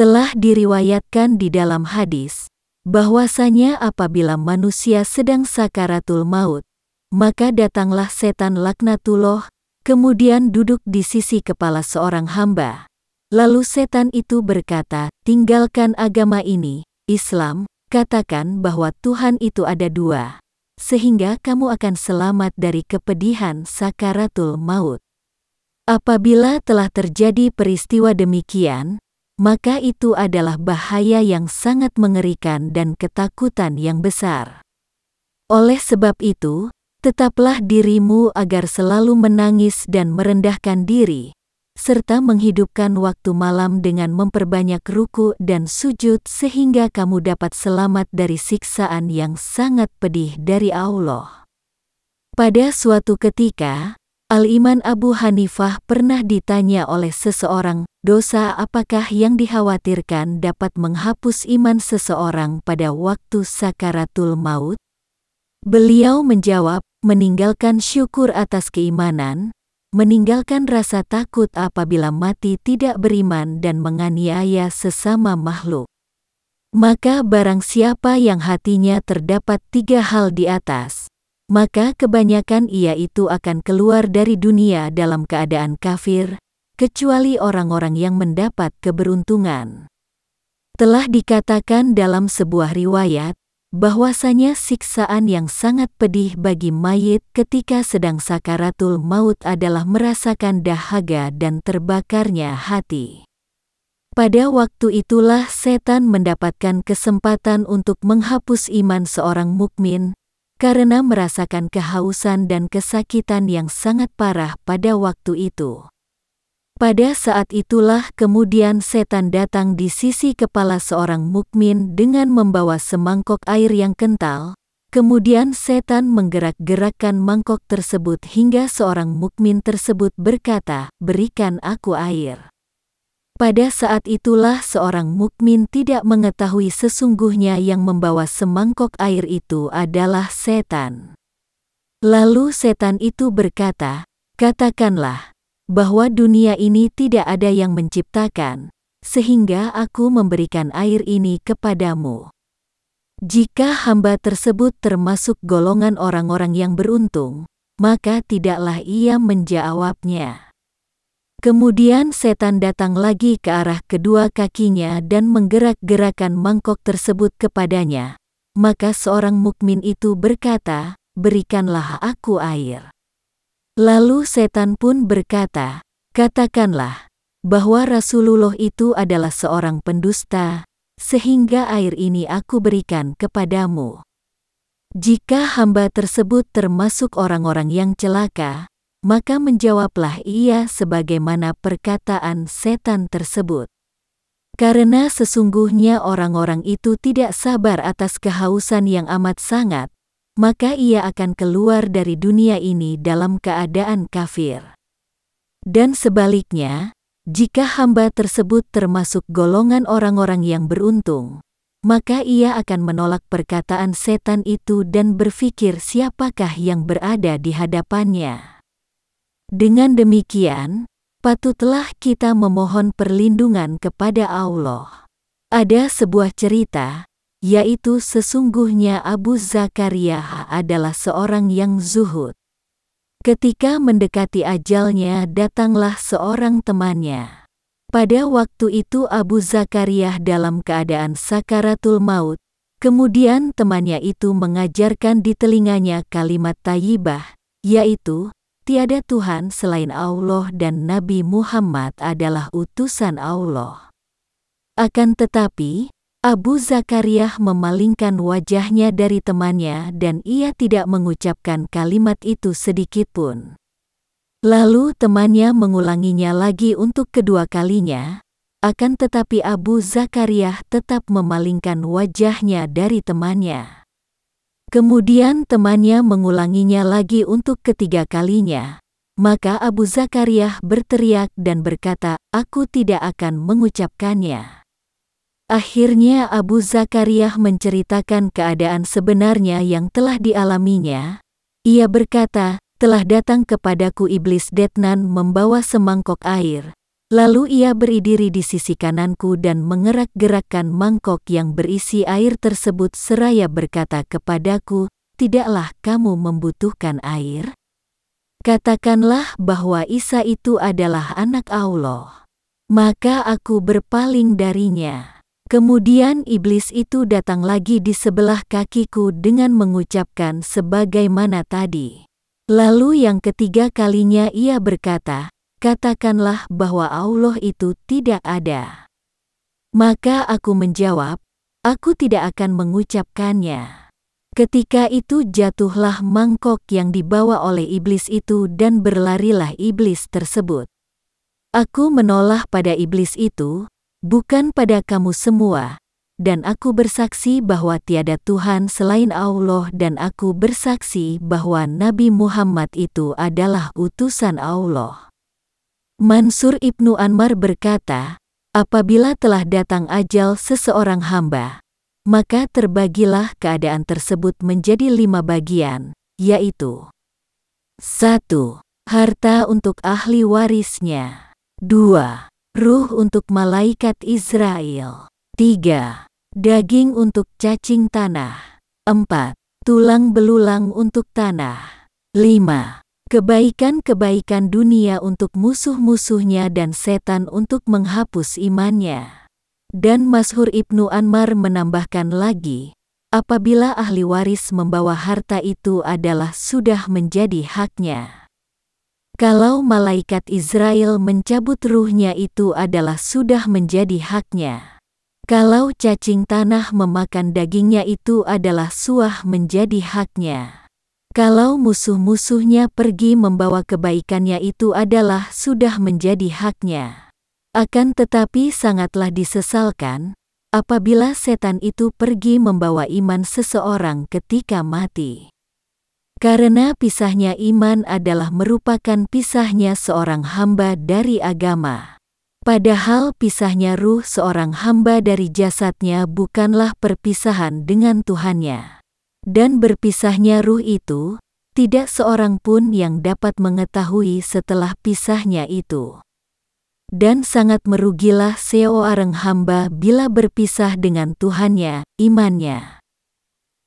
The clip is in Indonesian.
Telah diriwayatkan di dalam hadis, bahwasanya apabila manusia sedang sakaratul maut, maka datanglah setan laknatullah, kemudian duduk di sisi kepala seorang hamba. Lalu setan itu berkata, tinggalkan agama ini, Islam, katakan bahwa Tuhan itu ada dua, sehingga kamu akan selamat dari kepedihan sakaratul maut. Apabila telah terjadi peristiwa demikian, maka itu adalah bahaya yang sangat mengerikan dan ketakutan yang besar. Oleh sebab itu, tetaplah dirimu agar selalu menangis dan merendahkan diri, serta menghidupkan waktu malam dengan memperbanyak ruku dan sujud sehingga kamu dapat selamat dari siksaan yang sangat pedih dari Allah. Pada suatu ketika, Al-Iman Abu Hanifah pernah ditanya oleh seseorang, dosa apakah yang dikhawatirkan dapat menghapus iman seseorang pada waktu sakaratul maut? Beliau menjawab, meninggalkan syukur atas keimanan, meninggalkan rasa takut apabila mati tidak beriman dan menganiaya sesama makhluk. Maka barang siapa yang hatinya terdapat tiga hal di atas, maka kebanyakan ia itu akan keluar dari dunia dalam keadaan kafir, kecuali orang-orang yang mendapat keberuntungan. Telah dikatakan dalam sebuah riwayat, bahwasanya siksaan yang sangat pedih bagi mayit ketika sedang sakaratul maut adalah merasakan dahaga dan terbakarnya hati. Pada waktu itulah setan mendapatkan kesempatan untuk menghapus iman seorang mukmin, karena merasakan kehausan dan kesakitan yang sangat parah pada waktu itu. Pada saat itulah kemudian setan datang di sisi kepala seorang mukmin dengan membawa semangkok air yang kental. Kemudian setan menggerak-gerakkan mangkok tersebut hingga seorang mukmin tersebut berkata, "Berikan aku air." Pada saat itulah seorang mukmin tidak mengetahui sesungguhnya yang membawa semangkok air itu adalah setan. Lalu setan itu berkata, "Katakanlah bahwa dunia ini tidak ada yang menciptakan, sehingga aku memberikan air ini kepadamu." Jika hamba tersebut termasuk golongan orang-orang yang beruntung, maka tidaklah ia menjawabnya. Kemudian setan datang lagi ke arah kedua kakinya dan menggerak-gerakan mangkok tersebut kepadanya. Maka seorang mukmin itu berkata, "Berikanlah aku air." Lalu setan pun berkata, "Katakanlah bahwa Rasulullah itu adalah seorang pendusta, sehingga air ini aku berikan kepadamu." Jika hamba tersebut termasuk orang-orang yang celaka, maka menjawablah ia sebagaimana perkataan setan tersebut. Karena sesungguhnya orang-orang itu tidak sabar atas kehausan yang amat sangat, maka ia akan keluar dari dunia ini dalam keadaan kafir. Dan sebaliknya, jika hamba tersebut termasuk golongan orang-orang yang beruntung, maka ia akan menolak perkataan setan itu dan berpikir siapakah yang berada di hadapannya. Dengan demikian, patutlah kita memohon perlindungan kepada Allah. Ada sebuah cerita, yaitu sesungguhnya Abu Zakaria adalah seorang yang zuhud. Ketika mendekati ajalnya, datanglah seorang temannya. Pada waktu itu Abu Zakaria dalam keadaan sakaratul maut, kemudian temannya itu mengajarkan di telinganya kalimat tayyibah, yaitu, Tiada Tuhan selain Allah dan Nabi Muhammad adalah utusan Allah. Akan tetapi, Abu Zakaria memalingkan wajahnya dari temannya dan ia tidak mengucapkan kalimat itu sedikit pun. Lalu temannya mengulanginya lagi untuk kedua kalinya, akan tetapi Abu Zakaria tetap memalingkan wajahnya dari temannya. Kemudian temannya mengulanginya lagi untuk ketiga kalinya. Maka Abu Zakaria berteriak dan berkata, Aku tidak akan mengucapkannya. Akhirnya Abu Zakaria menceritakan keadaan sebenarnya yang telah dialaminya. Ia berkata, telah datang kepadaku iblis Detnan membawa semangkok air. Lalu ia berdiri di sisi kananku dan mengerak-gerakkan mangkok yang berisi air tersebut seraya berkata kepadaku, Tidaklah kamu membutuhkan air? Katakanlah bahwa Isa itu adalah anak Allah. Maka aku berpaling darinya. Kemudian iblis itu datang lagi di sebelah kakiku dengan mengucapkan sebagaimana tadi. Lalu yang ketiga kalinya ia berkata, katakanlah bahwa Allah itu tidak ada. Maka aku menjawab, aku tidak akan mengucapkannya. Ketika itu jatuhlah mangkok yang dibawa oleh iblis itu dan berlarilah iblis tersebut. Aku menolak pada iblis itu, bukan pada kamu semua, dan aku bersaksi bahwa tiada Tuhan selain Allah dan aku bersaksi bahwa Nabi Muhammad itu adalah utusan Allah. Mansur Ibnu Anmar berkata, apabila telah datang ajal seseorang hamba, maka terbagilah keadaan tersebut menjadi lima bagian, yaitu 1. Harta untuk ahli warisnya 2. Ruh untuk malaikat Israel 3. Daging untuk cacing tanah 4. Tulang belulang untuk tanah 5 kebaikan-kebaikan dunia untuk musuh-musuhnya dan setan untuk menghapus imannya. Dan Mashur Ibnu Anmar menambahkan lagi, apabila ahli waris membawa harta itu adalah sudah menjadi haknya. Kalau malaikat Israel mencabut ruhnya itu adalah sudah menjadi haknya. Kalau cacing tanah memakan dagingnya itu adalah suah menjadi haknya. Kalau musuh-musuhnya pergi membawa kebaikannya itu adalah sudah menjadi haknya. Akan tetapi sangatlah disesalkan, apabila setan itu pergi membawa iman seseorang ketika mati. Karena pisahnya iman adalah merupakan pisahnya seorang hamba dari agama. Padahal pisahnya ruh seorang hamba dari jasadnya bukanlah perpisahan dengan Tuhannya dan berpisahnya ruh itu, tidak seorang pun yang dapat mengetahui setelah pisahnya itu. Dan sangat merugilah seorang hamba bila berpisah dengan Tuhannya, imannya.